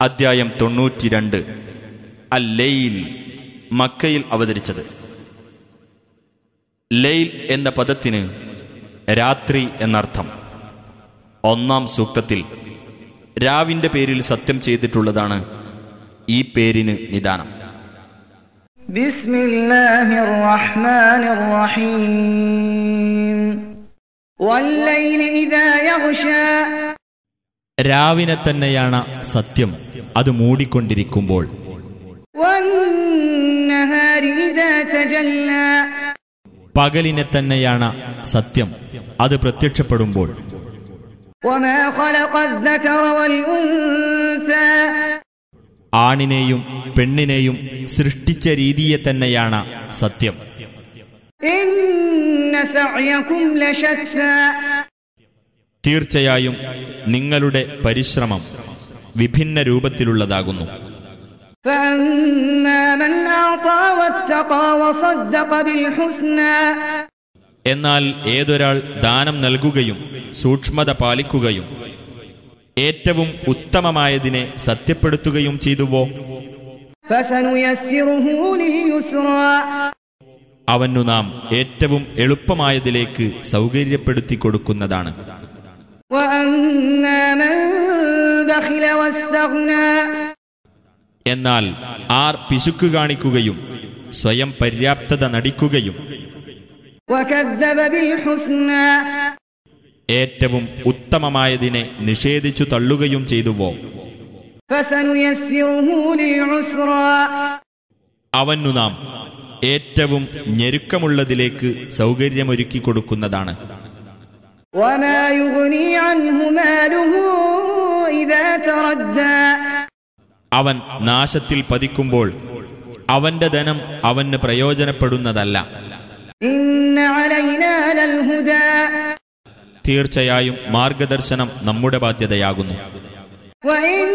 അദ്ധ്യായം തൊണ്ണൂറ്റിരണ്ട്. അൽ ലെയിൽ മക്കയിൽ അവതരിച്ചത്. ലെയിൽ എന്ന പദത്തിന് രാത്രി എന്നർത്ഥം. ഒന്നാം സൂക്തത്തിൽ രാവിന്റെ പേരിൽ സത്യം ചെയ്തിട്ടുള്ളതാണ് ഈ പേരിന് നിദാനം. ബിസ്മില്ലാഹിർ റഹ്മാനിർ റഹീം ഇദാ രാവിനെ തന്നെയാണ് സത്യം. അത് മൂടിക്കൊണ്ടിരിക്കുമ്പോൾ. പകലിനെ തന്നെയാണ് സത്യം. അത് പ്രത്യക്ഷപ്പെടുമ്പോൾ. ആണിനെയും പെണ്ണിനെയും സൃഷ്ടിച്ച രീതിയെ തന്നെയാണ് സത്യം. തീർച്ചയായും നിങ്ങളുടെ പരിശ്രമം. വിഭിന്ന രൂപത്തിലുള്ളതാകുന്നു فأما من أعطى واتقى وصدق بالحسنى എന്നാൽ ഏതൊരാൾ ദാനം നൽകുകയും സൂക്ഷ്മത പാലിക്കുകയും ഏറ്റവും ഉത്തമമായതിനെ സത്യപ്പെടുത്തുകയും ചെയ്തുവോ فسنيسره لليسرى അവനു നാം ഏറ്റവും എളുപ്പമായതിലേക്ക് സൗകര്യപ്പെടുത്തി കൊടുക്കുന്നതാണ് وأما من بخل واستغنى എന്നാൽ ആർ പിശുക്ക് കാണിക്കുകയും സ്വയം പര്യാപ്തത നടിക്കുകയും وكذب بالحسنى ഏറ്റവും ഉത്തമമായതിനെ നിഷേധിച്ചു തള്ളുകയും ചെയ്തുവോ فسنيسره للعسرى അവനു നാം ഏറ്റവും ഞെരുക്കമുള്ളതിലേക്ക് സൗകര്യമൊരുക്കി കൊടുക്കുന്നതാണ് وما يغني عنه ماله إذا تردى അവൻ നാശത്തിൽ പതിക്കുമ്പോൾ അവന്റെ ധനം അവന് പ്രയോജനപ്പെടുന്നതല്ല إن علينا للهدى തീർച്ചയായും മാർഗദർശനം നമ്മുടെ ബാധ്യതയാകുന്നു وإن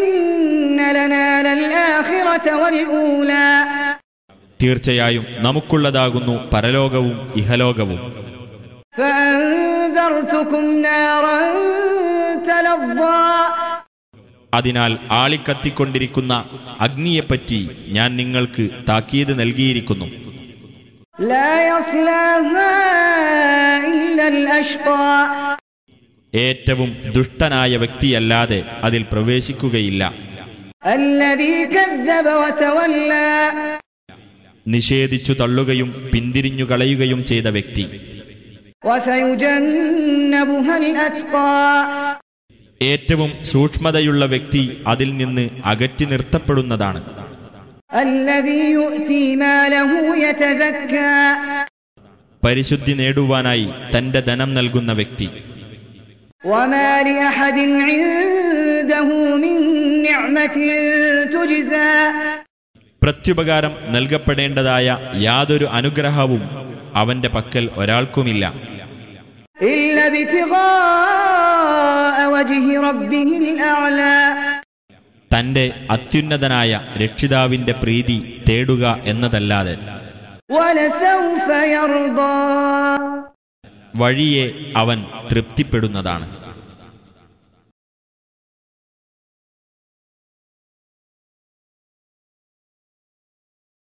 لنا للآخرة والأولى തീർച്ചയായും നമുക്കുള്ളതാകുന്നു പരലോകവും ഇഹലോകവും فأنذرتكم نارا تلظى അതിനാൽ ആളിക്കത്തിക്കൊണ്ടിരിക്കുന്ന അഗ്നിയെപ്പറ്റി ഞാൻ നിങ്ങൾക്ക് താക്കീത് നൽകിയിരിക്കുന്നു. ഏറ്റവും ദുഷ്ടനായ വ്യക്തിയല്ലാതെ അതിൽ പ്രവേശിക്കുകയില്ല. നിഷേധിച്ചു തള്ളുകയും പിന്തിരിഞ്ഞു കളയുകയും ചെയ്ത വ്യക്തി. ഏറ്റവും സൂക്ഷ്മതയുള്ള വ്യക്തി അതിൽ നിന്ന് അകറ്റി നിർത്തപ്പെടുന്നതാണ്. പരിശുദ്ധി നേടുവാനായി തന്റെ ധനം നൽകുന്ന വ്യക്തി. പ്രത്യുപകാരം നൽകപ്പെടേണ്ടതായ യാതൊരു അനുഗ്രഹവും അവന്റെ പക്കൽ ഒരാൾക്കുമില്ല. ഇല്ല തന്റെ അത്യുന്നതനായ രക്ഷിതാവിന്റെ പ്രീതി തേടുക എന്നതല്ലാതെ വഴിയെ അവൻ തൃപ്തിപ്പെടുന്നതാണ്.